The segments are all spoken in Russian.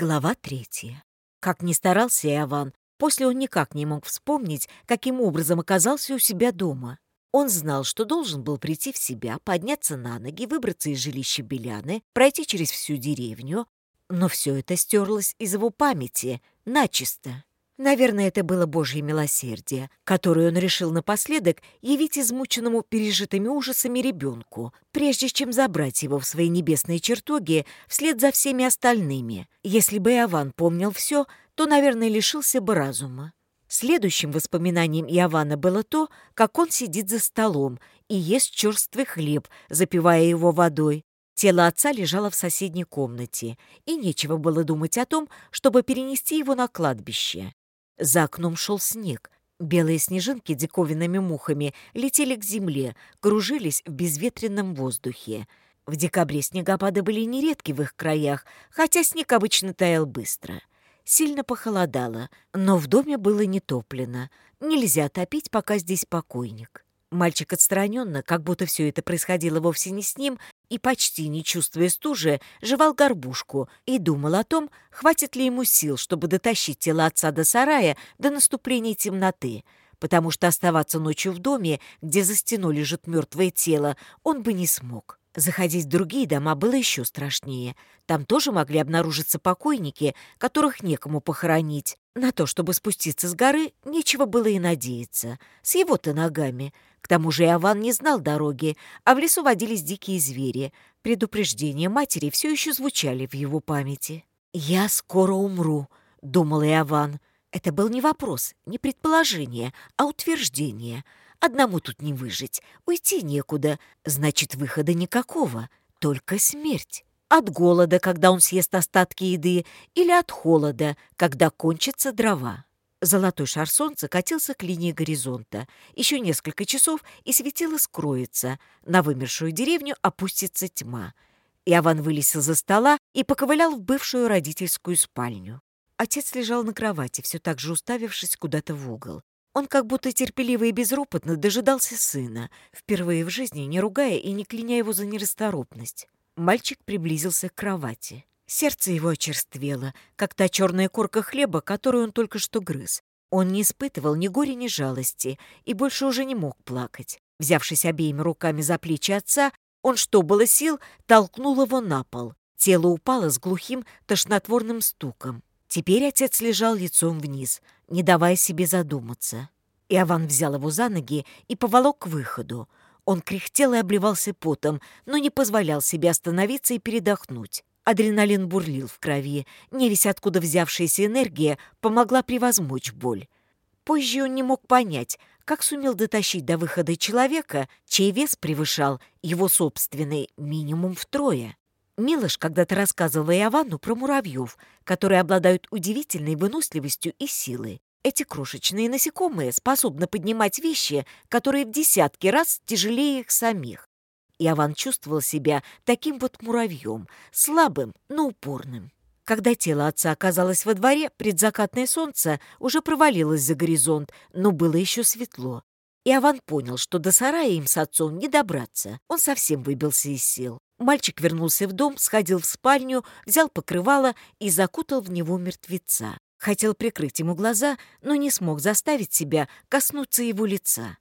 Глава третья. Как ни старался Иован, после он никак не мог вспомнить, каким образом оказался у себя дома. Он знал, что должен был прийти в себя, подняться на ноги, выбраться из жилища Беляны, пройти через всю деревню, но все это стерлось из его памяти, начисто. Наверное, это было Божье милосердие, которое он решил напоследок явить измученному пережитыми ужасами ребенку, прежде чем забрать его в свои небесные чертоги вслед за всеми остальными. Если бы Иован помнил все, то, наверное, лишился бы разума. Следующим воспоминанием Иована было то, как он сидит за столом и ест черствый хлеб, запивая его водой. Тело отца лежало в соседней комнате, и нечего было думать о том, чтобы перенести его на кладбище. За окном шел снег. Белые снежинки диковинными мухами летели к земле, кружились в безветренном воздухе. В декабре снегопады были нередки в их краях, хотя снег обычно таял быстро. Сильно похолодало, но в доме было не топлено. Нельзя топить, пока здесь покойник. Мальчик отстраненно, как будто все это происходило вовсе не с ним, и почти не чувствуя стужи, жевал горбушку и думал о том, хватит ли ему сил, чтобы дотащить тело отца до сарая до наступления темноты, потому что оставаться ночью в доме, где за стеной лежит мертвое тело, он бы не смог. Заходить в другие дома было еще страшнее. Там тоже могли обнаружиться покойники, которых некому похоронить. На то, чтобы спуститься с горы, нечего было и надеяться. С его-то ногами. К тому же Иован не знал дороги, а в лесу водились дикие звери. Предупреждения матери все еще звучали в его памяти. «Я скоро умру», — думал Иован. Это был не вопрос, не предположение, а утверждение. Одному тут не выжить, уйти некуда, значит, выхода никакого, только смерть. От голода, когда он съест остатки еды, или от холода, когда кончатся дрова. Золотой шар солнца катился к линии горизонта. Еще несколько часов, и светило скроется. На вымершую деревню опустится тьма. Иован вылез из-за стола и поковылял в бывшую родительскую спальню. Отец лежал на кровати, все так же уставившись куда-то в угол. Он как будто терпеливо и безропотно дожидался сына, впервые в жизни не ругая и не кляня его за нерасторопность. Мальчик приблизился к кровати. Сердце его очерствело, как та черная корка хлеба, которую он только что грыз. Он не испытывал ни горя, ни жалости и больше уже не мог плакать. Взявшись обеими руками за плечи отца, он, что было сил, толкнул его на пол. Тело упало с глухим, тошнотворным стуком. Теперь отец лежал лицом вниз, не давая себе задуматься. Иован взял его за ноги и поволок к выходу. Он кряхтел и обливался потом, но не позволял себе остановиться и передохнуть. Адреналин бурлил в крови. Невесть, откуда взявшаяся энергия, помогла превозмочь боль. Позже он не мог понять, как сумел дотащить до выхода человека, чей вес превышал его собственный минимум втрое. Милош когда-то рассказывал Иованну про муравьев, которые обладают удивительной выносливостью и силой. Эти крошечные насекомые способны поднимать вещи, которые в десятки раз тяжелее их самих и Аван чувствовал себя таким вот муравьем, слабым, но упорным. Когда тело отца оказалось во дворе, предзакатное солнце уже провалилось за горизонт, но было еще светло. И Аван понял, что до сарая им с отцом не добраться. Он совсем выбился из сил. Мальчик вернулся в дом, сходил в спальню, взял покрывало и закутал в него мертвеца. Хотел прикрыть ему глаза, но не смог заставить себя коснуться его лица.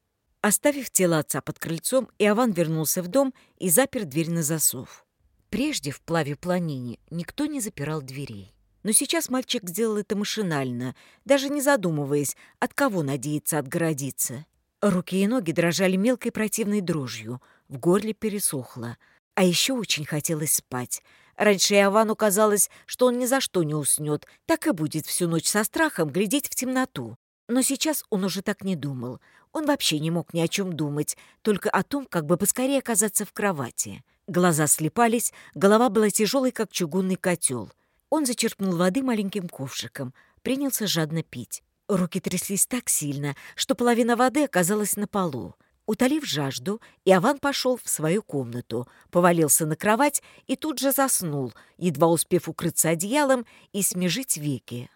Оставив тело отца под крыльцом, Иован вернулся в дом и запер дверь на засов. Прежде в плаве планине никто не запирал дверей. Но сейчас мальчик сделал это машинально, даже не задумываясь, от кого надеяться, отгородиться. Руки и ноги дрожали мелкой противной дрожью, в горле пересохло. А еще очень хотелось спать. Раньше Иовану казалось, что он ни за что не уснет, так и будет всю ночь со страхом глядеть в темноту. Но сейчас он уже так не думал. Он вообще не мог ни о чем думать, только о том, как бы поскорее оказаться в кровати. Глаза слепались, голова была тяжелой, как чугунный котел. Он зачерпнул воды маленьким ковшиком, принялся жадно пить. Руки тряслись так сильно, что половина воды оказалась на полу. Утолив жажду, Иован пошел в свою комнату, повалился на кровать и тут же заснул, едва успев укрыться одеялом и смежить веки.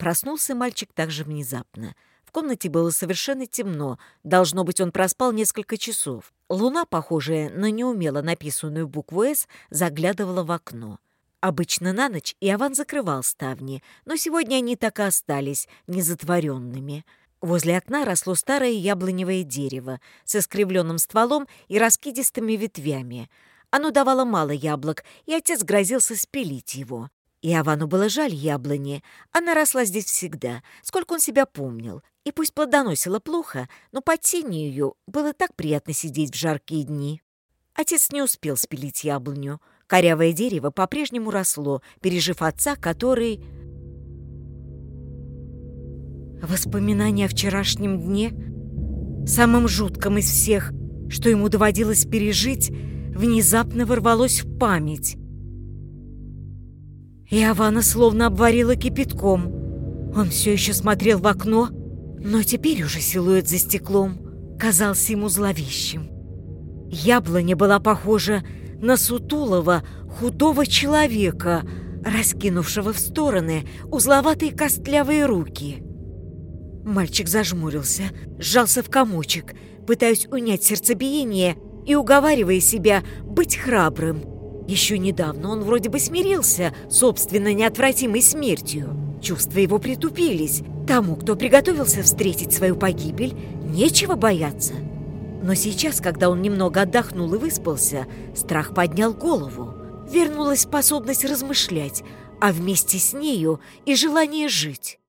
Проснулся мальчик также внезапно. В комнате было совершенно темно. Должно быть, он проспал несколько часов. Луна, похожая на неумело написанную букву «С», заглядывала в окно. Обычно на ночь Иован закрывал ставни, но сегодня они так и остались, незатворенными. Возле окна росло старое яблоневое дерево с искривленным стволом и раскидистыми ветвями. Оно давало мало яблок, и отец грозился спилить его. И Авану было жаль яблони. Она росла здесь всегда, сколько он себя помнил. И пусть плодоносила плохо, но под тенью ее было так приятно сидеть в жаркие дни. Отец не успел спилить яблоню. Корявое дерево по-прежнему росло, пережив отца, который... Воспоминания о вчерашнем дне, самом жутком из всех, что ему доводилось пережить, внезапно ворвалось в память и Авана словно обварила кипятком. Он все еще смотрел в окно, но теперь уже силуэт за стеклом казался ему зловещим. Яблоня была похожа на сутулого, худого человека, раскинувшего в стороны узловатые костлявые руки. Мальчик зажмурился, сжался в комочек, пытаясь унять сердцебиение и уговаривая себя быть храбрым – еще недавно он вроде бы смирился, собственно, неотвратимой смертью. Чувства его притупились. Тому, кто приготовился встретить свою погибель, нечего бояться. Но сейчас, когда он немного отдохнул и выспался, страх поднял голову. Вернулась способность размышлять, а вместе с нею и желание жить.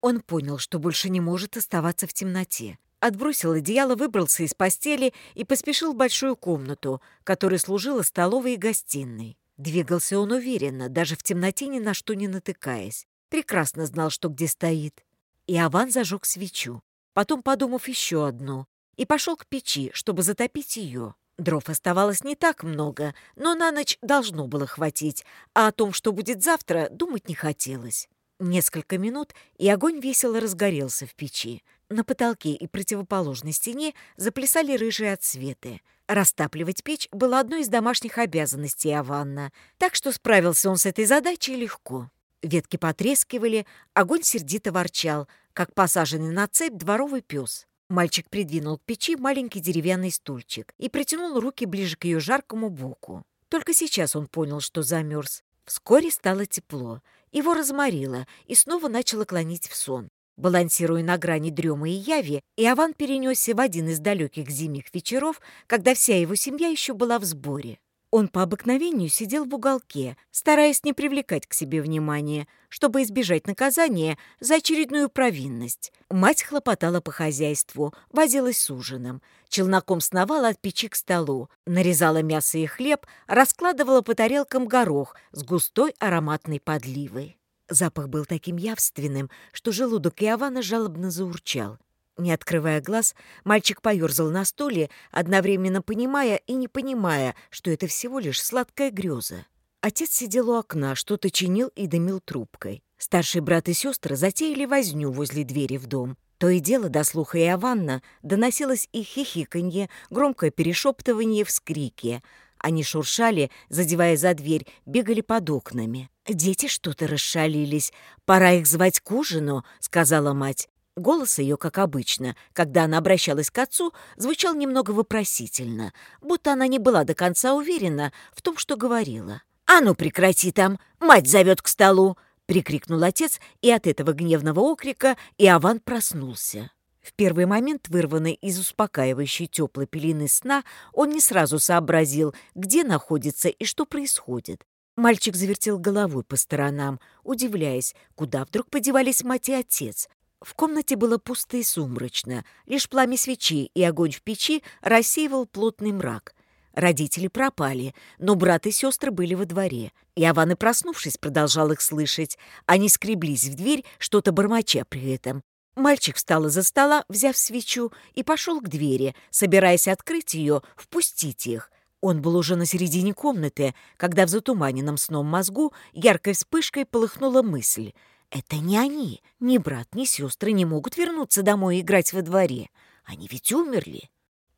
Он понял, что больше не может оставаться в темноте отбросил одеяло, выбрался из постели и поспешил в большую комнату, которая служила столовой и гостиной. Двигался он уверенно, даже в темноте ни на что не натыкаясь. Прекрасно знал, что где стоит. И Аван зажег свечу, потом подумав еще одну, и пошел к печи, чтобы затопить ее. Дров оставалось не так много, но на ночь должно было хватить, а о том, что будет завтра, думать не хотелось. Несколько минут, и огонь весело разгорелся в печи. На потолке и противоположной стене заплясали рыжие отсветы. Растапливать печь было одной из домашних обязанностей Аванна, так что справился он с этой задачей легко. Ветки потрескивали, огонь сердито ворчал, как посаженный на цепь дворовый пес. Мальчик придвинул к печи маленький деревянный стульчик и притянул руки ближе к ее жаркому боку. Только сейчас он понял, что замерз. Вскоре стало тепло, его разморило и снова начало клонить в сон. Балансируя на грани дремы и яви, Иован перенесся в один из далеких зимних вечеров, когда вся его семья еще была в сборе. Он по обыкновению сидел в уголке, стараясь не привлекать к себе внимания, чтобы избежать наказания за очередную провинность. Мать хлопотала по хозяйству, возилась с ужином. Челноком сновала от печи к столу, нарезала мясо и хлеб, раскладывала по тарелкам горох с густой ароматной подливой. Запах был таким явственным, что желудок Иована жалобно заурчал. Не открывая глаз, мальчик поёрзал на стуле, одновременно понимая и не понимая, что это всего лишь сладкая греза. Отец сидел у окна, что-то чинил и дымил трубкой. Старший брат и сестры затеяли возню возле двери в дом. То и дело до слуха Иованна доносилось и хихиканье, громкое перешептывание, вскрики. Они шуршали, задевая за дверь, бегали под окнами. «Дети что-то расшалились. Пора их звать к ужину», — сказала мать. Голос ее, как обычно, когда она обращалась к отцу, звучал немного вопросительно, будто она не была до конца уверена в том, что говорила. «А ну прекрати там! Мать зовет к столу!» — прикрикнул отец, и от этого гневного окрика Иован проснулся. В первый момент, вырванный из успокаивающей теплой пелены сна, он не сразу сообразил, где находится и что происходит. Мальчик завертел головой по сторонам, удивляясь, куда вдруг подевались мать и отец. В комнате было пусто и сумрачно. Лишь пламя свечи и огонь в печи рассеивал плотный мрак. Родители пропали, но брат и сестры были во дворе. И Авана, проснувшись, продолжал их слышать. Они скреблись в дверь, что-то бормоча при этом. Мальчик встал из-за стола, взяв свечу, и пошел к двери, собираясь открыть ее, впустить их. Он был уже на середине комнаты, когда в затуманенном сном мозгу яркой вспышкой полыхнула мысль — это не они, ни брат, ни сестры не могут вернуться домой и играть во дворе. Они ведь умерли.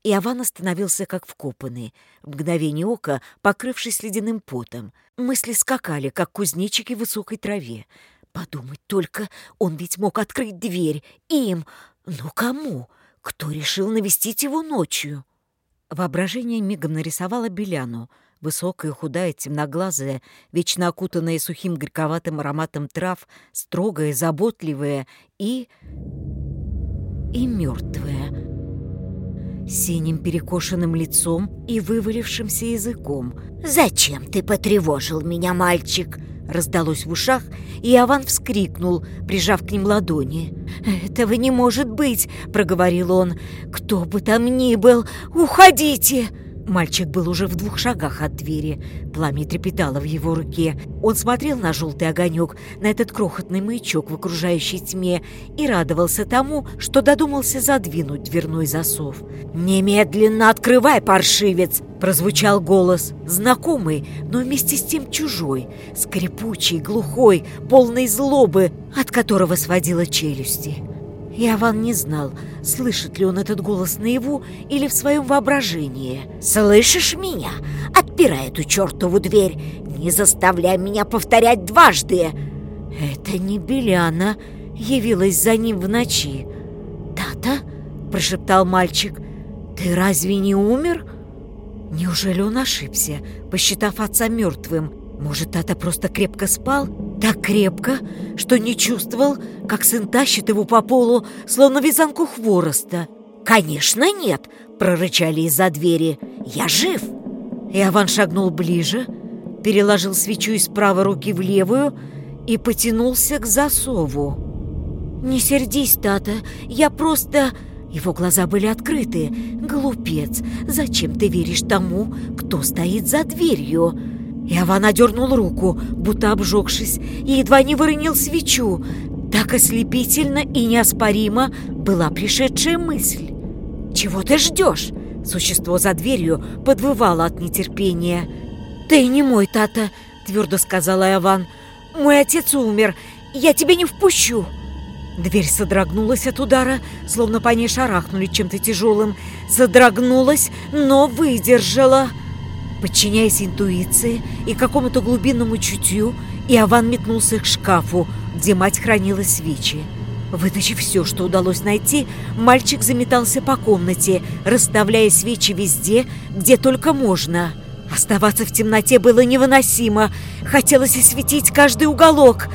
И Аван остановился как вкопанный, в мгновение ока покрывшись ледяным потом. Мысли скакали, как кузнечики в высокой траве. Подумать только, он ведь мог открыть дверь им, ну кому? Кто решил навестить его ночью? Воображение мигом нарисовало Беляну — Высокая, худая, темноглазая, вечно окутанная сухим горьковатым ароматом трав, строгая, заботливая и... и мертвая. Синим перекошенным лицом и вывалившимся языком. «Зачем ты потревожил меня, мальчик?» Раздалось в ушах, и Аван вскрикнул, прижав к ним ладони. «Этого не может быть!» — проговорил он. «Кто бы там ни был, уходите!» Мальчик был уже в двух шагах от двери. Пламя трепетало в его руке. Он смотрел на желтый огонек, на этот крохотный маячок в окружающей тьме и радовался тому, что додумался задвинуть дверной засов. «Немедленно открывай, паршивец!» Прозвучал голос, знакомый, но вместе с тем чужой, скрипучий, глухой, полный злобы, от которого сводила челюсти. Иован не знал, слышит ли он этот голос наяву или в своем воображении. «Слышишь меня? Отпирай эту чертову дверь! Не заставляй меня повторять дважды!» «Это не Беляна!» явилась за ним в ночи. «Тата?» – прошептал мальчик. «Ты разве не умер?» Неужели он ошибся, посчитав отца мертвым? Может, Тата просто крепко спал?» Так крепко, что не чувствовал, как сын тащит его по полу, словно вязанку хвороста. «Конечно нет!» — прорычали из-за двери. «Я жив!» Иован шагнул ближе, переложил свечу из правой руки в левую и потянулся к засову. «Не сердись, Тата, я просто...» Его глаза были открыты. «Глупец, зачем ты веришь тому, кто стоит за дверью?» Иован одернул руку, будто обжегшись, и едва не выронил свечу. Так ослепительно и неоспоримо была пришедшая мысль. «Чего ты ждешь?» Существо за дверью подвывало от нетерпения. «Ты не мой, Тата», — твердо сказала Иован. «Мой отец умер. Я тебя не впущу». Дверь содрогнулась от удара, словно по ней шарахнули чем-то тяжелым. Содрогнулась, но выдержала. «Выдержала». Подчиняясь интуиции и какому-то глубинному чутью, Иован метнулся к шкафу, где мать хранила свечи. Вытащив все, что удалось найти, мальчик заметался по комнате, расставляя свечи везде, где только можно. Оставаться в темноте было невыносимо. Хотелось осветить каждый уголок.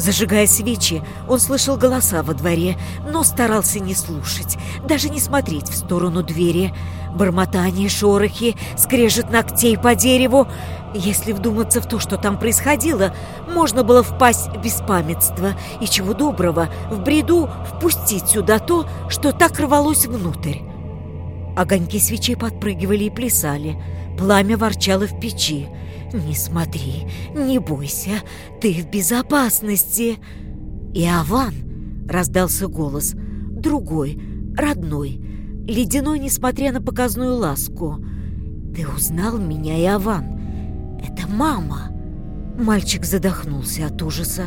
Зажигая свечи, он слышал голоса во дворе, но старался не слушать, даже не смотреть в сторону двери. Бормотание, шорохи, скрежет ногтей по дереву. Если вдуматься в то, что там происходило, можно было впасть в беспамятство и, чего доброго, в бреду впустить сюда то, что так рвалось внутрь. Огоньки свечей подпрыгивали и плясали, пламя ворчало в печи, «Не смотри, не бойся, ты в безопасности!» «И Аван!» — раздался голос. Другой, родной, ледяной, несмотря на показную ласку. «Ты узнал меня, и Аван. Это мама!» Мальчик задохнулся от ужаса.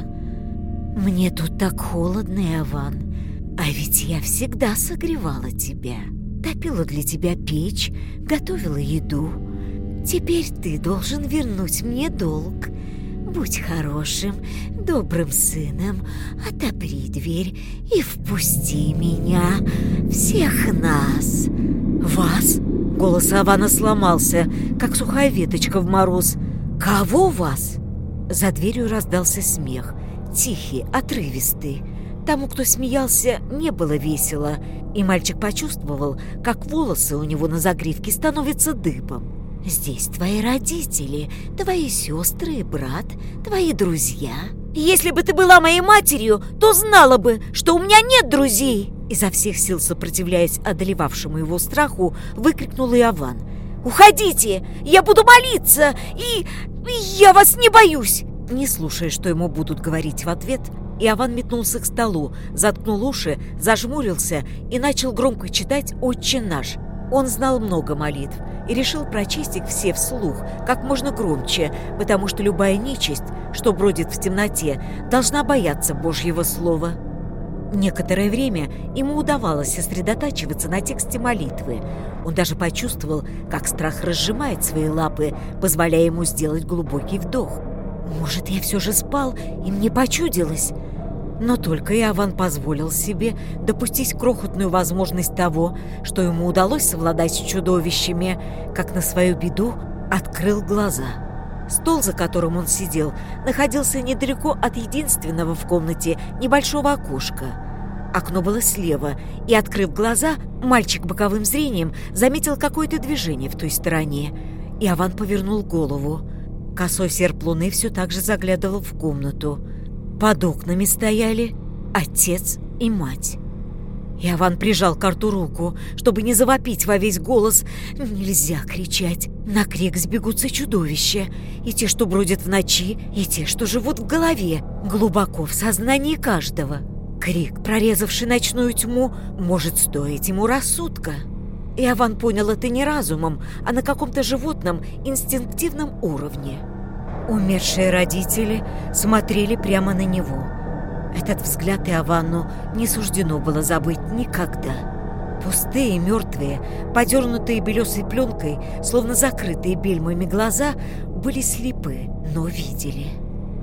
«Мне тут так холодно, Аван, а ведь я всегда согревала тебя, топила для тебя печь, готовила еду». Теперь ты должен вернуть мне долг. Будь хорошим, добрым сыном, отопри дверь и впусти меня, всех нас. Вас? Голос Авана сломался, как сухая веточка в мороз. Кого вас? За дверью раздался смех, тихий, отрывистый. Тому, кто смеялся, не было весело, и мальчик почувствовал, как волосы у него на загривке становятся дыбом. Здесь твои родители, твои сестры и брат, твои друзья. Если бы ты была моей матерью, то знала бы, что у меня нет друзей!» Изо всех сил сопротивляясь одолевавшему его страху, выкрикнул Иован. «Уходите! Я буду молиться! И... и я вас не боюсь!» Не слушая, что ему будут говорить в ответ, Иован метнулся к столу, заткнул уши, зажмурился и начал громко читать «Отче наш», он знал много молитв и решил прочесть их все вслух, как можно громче, потому что любая нечисть, что бродит в темноте, должна бояться Божьего Слова. Некоторое время ему удавалось сосредотачиваться на тексте молитвы. Он даже почувствовал, как страх разжимает свои лапы, позволяя ему сделать глубокий вдох. «Может, я все же спал, и мне почудилось?» Но только Иован позволил себе допустить крохотную возможность того, что ему удалось совладать с чудовищами, как на свою беду открыл глаза. Стол, за которым он сидел, находился недалеко от единственного в комнате небольшого окошка – Окно было слева, и, открыв глаза, мальчик боковым зрением заметил какое-то движение в той стороне. И Аван повернул голову. Косой серп луны все так же заглядывал в комнату. Под окнами стояли отец и мать. Иован прижал к рту руку, чтобы не завопить во весь голос. Нельзя кричать. На крик сбегутся чудовища. И те, что бродят в ночи, и те, что живут в голове, глубоко в сознании каждого. Крик, прорезавший ночную тьму, может стоить ему рассудка. Иован понял это не разумом, а на каком-то животном инстинктивном уровне. Умершие родители смотрели прямо на него. Этот взгляд Иованну не суждено было забыть никогда. Пустые, мертвые, подернутые белесой пленкой, словно закрытые бельмами глаза, были слепы, но видели.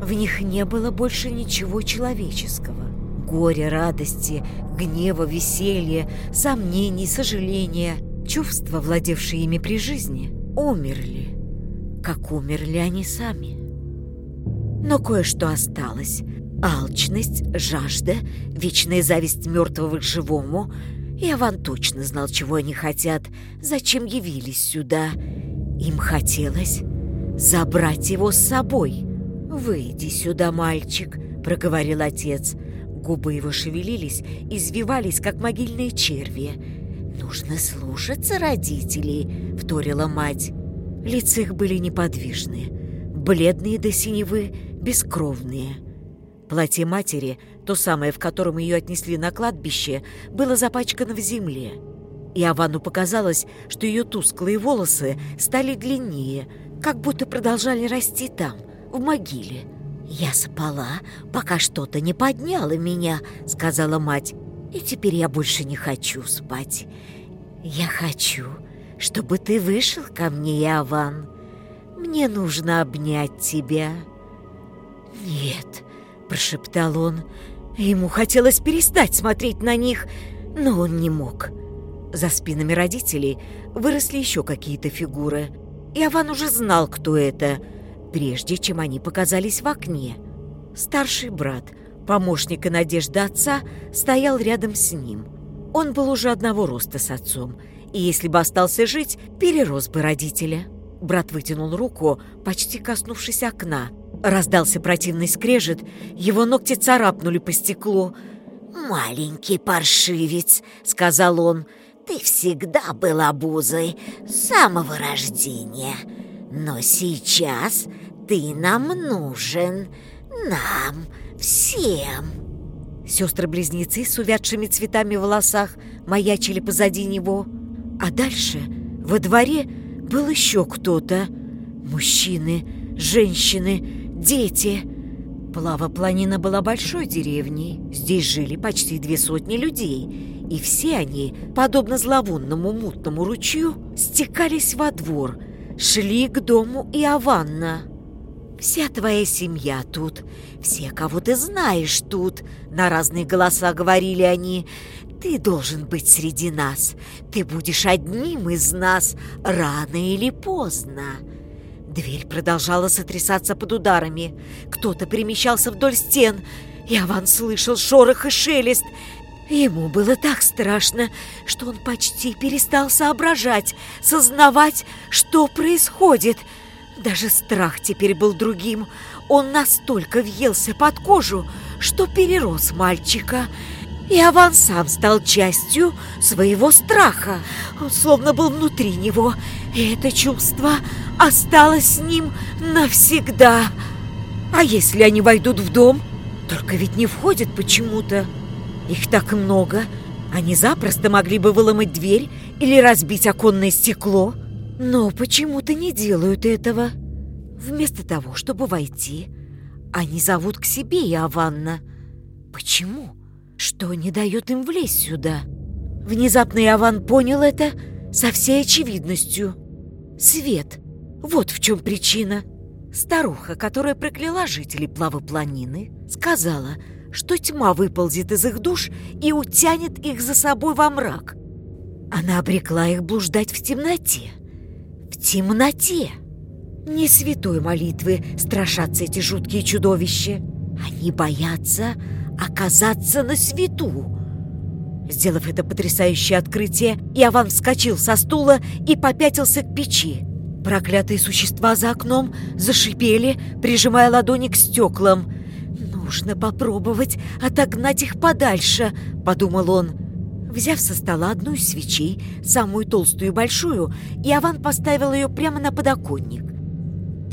В них не было больше ничего человеческого. Горе, радости, гнева, веселья, сомнений, сожаления, чувства, владевшие ими при жизни, умерли как умерли они сами. Но кое-что осталось. Алчность, жажда, вечная зависть мертвого к живому. Иван точно знал, чего они хотят, зачем явились сюда. Им хотелось забрать его с собой. «Выйди сюда, мальчик», — проговорил отец. Губы его шевелились, извивались, как могильные черви. «Нужно слушаться родителей», — вторила мать. Лица их были неподвижные, бледные до синевы, бескровные. Платье матери, то самое, в котором ее отнесли на кладбище, было запачкано в земле. И Авану показалось, что ее тусклые волосы стали длиннее, как будто продолжали расти там, в могиле. «Я спала, пока что-то не подняло меня», — сказала мать. «И теперь я больше не хочу спать. Я хочу...» чтобы ты вышел ко мне, Иован. Мне нужно обнять тебя». «Нет», — прошептал он. Ему хотелось перестать смотреть на них, но он не мог. За спинами родителей выросли еще какие-то фигуры. Иован уже знал, кто это, прежде чем они показались в окне. Старший брат, помощник и надежда отца, стоял рядом с ним — он был уже одного роста с отцом, и если бы остался жить, перерос бы родителя. Брат вытянул руку, почти коснувшись окна. Раздался противный скрежет, его ногти царапнули по стеклу. «Маленький паршивец», — сказал он, — «ты всегда был обузой с самого рождения. Но сейчас ты нам нужен, нам, всем». Сестры-близнецы с увядшими цветами в волосах маячили позади него. А дальше во дворе был еще кто-то. Мужчины, женщины, дети. Плава-планина была большой деревней. Здесь жили почти две сотни людей. И все они, подобно зловонному мутному ручью, стекались во двор, шли к дому Иованна. Вся твоя семья тут, все, кого ты знаешь, тут, на разные голоса говорили они. Ты должен быть среди нас, ты будешь одним из нас, рано или поздно. Дверь продолжала сотрясаться под ударами. Кто-то перемещался вдоль стен. Иван слышал шорох и шелест. Ему было так страшно, что он почти перестал соображать, сознавать, что происходит — даже страх теперь был другим. Он настолько въелся под кожу, что перерос мальчика. И Аван сам стал частью своего страха. Он словно был внутри него, и это чувство осталось с ним навсегда. А если они войдут в дом? Только ведь не входят почему-то. Их так много. Они запросто могли бы выломать дверь или разбить оконное стекло. Но почему-то не делают этого. Вместо того, чтобы войти, они зовут к себе Иованна. Почему? Что не дает им влезть сюда? Внезапно Иован понял это со всей очевидностью. Свет. Вот в чем причина. Старуха, которая прокляла жителей плавопланины, сказала, что тьма выползет из их душ и утянет их за собой во мрак. Она обрекла их блуждать в темноте в темноте. Не святой молитвы страшатся эти жуткие чудовища. Они боятся оказаться на свету. Сделав это потрясающее открытие, Иован вскочил со стула и попятился к печи. Проклятые существа за окном зашипели, прижимая ладони к стеклам. «Нужно попробовать отогнать их подальше», — подумал он. Взяв со стола одну из свечей, самую толстую и большую, Иован поставил ее прямо на подоконник.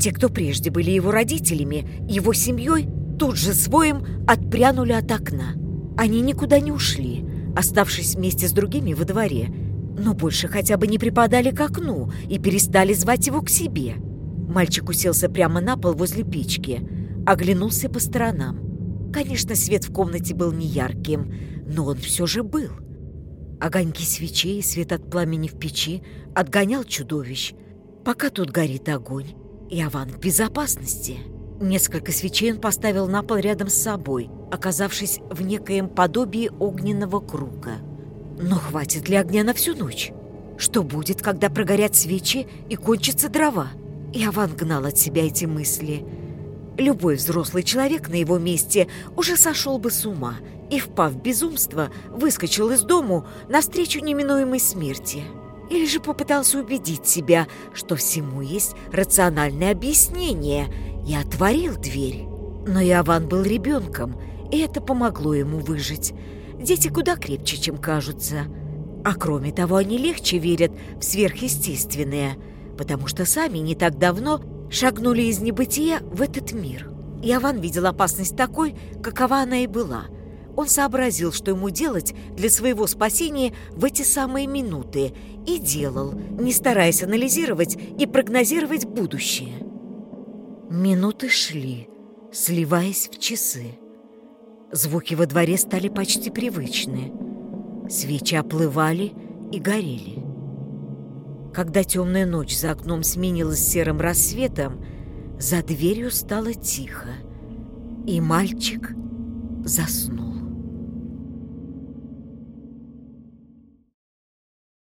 Те, кто прежде были его родителями, его семьей, тут же своим отпрянули от окна. Они никуда не ушли, оставшись вместе с другими во дворе, но больше хотя бы не припадали к окну и перестали звать его к себе. Мальчик уселся прямо на пол возле печки, оглянулся по сторонам. Конечно, свет в комнате был неярким, но он все же был. — Огоньки свечей и свет от пламени в печи отгонял чудовищ, пока тут горит огонь, и Аван в безопасности. Несколько свечей он поставил на пол рядом с собой, оказавшись в некоем подобии огненного круга. Но хватит ли огня на всю ночь? Что будет, когда прогорят свечи и кончатся дрова? И Аван гнал от себя эти мысли. Любой взрослый человек на его месте уже сошел бы с ума – и, впав в безумство, выскочил из дому навстречу неминуемой смерти. Или же попытался убедить себя, что всему есть рациональное объяснение, и отворил дверь. Но Иован был ребенком, и это помогло ему выжить. Дети куда крепче, чем кажутся. А кроме того, они легче верят в сверхъестественное, потому что сами не так давно шагнули из небытия в этот мир. Иован видел опасность такой, какова она и была – он сообразил, что ему делать для своего спасения в эти самые минуты, и делал, не стараясь анализировать и прогнозировать будущее. Минуты шли, сливаясь в часы. Звуки во дворе стали почти привычны. Свечи оплывали и горели. Когда темная ночь за окном сменилась серым рассветом, за дверью стало тихо, и мальчик заснул.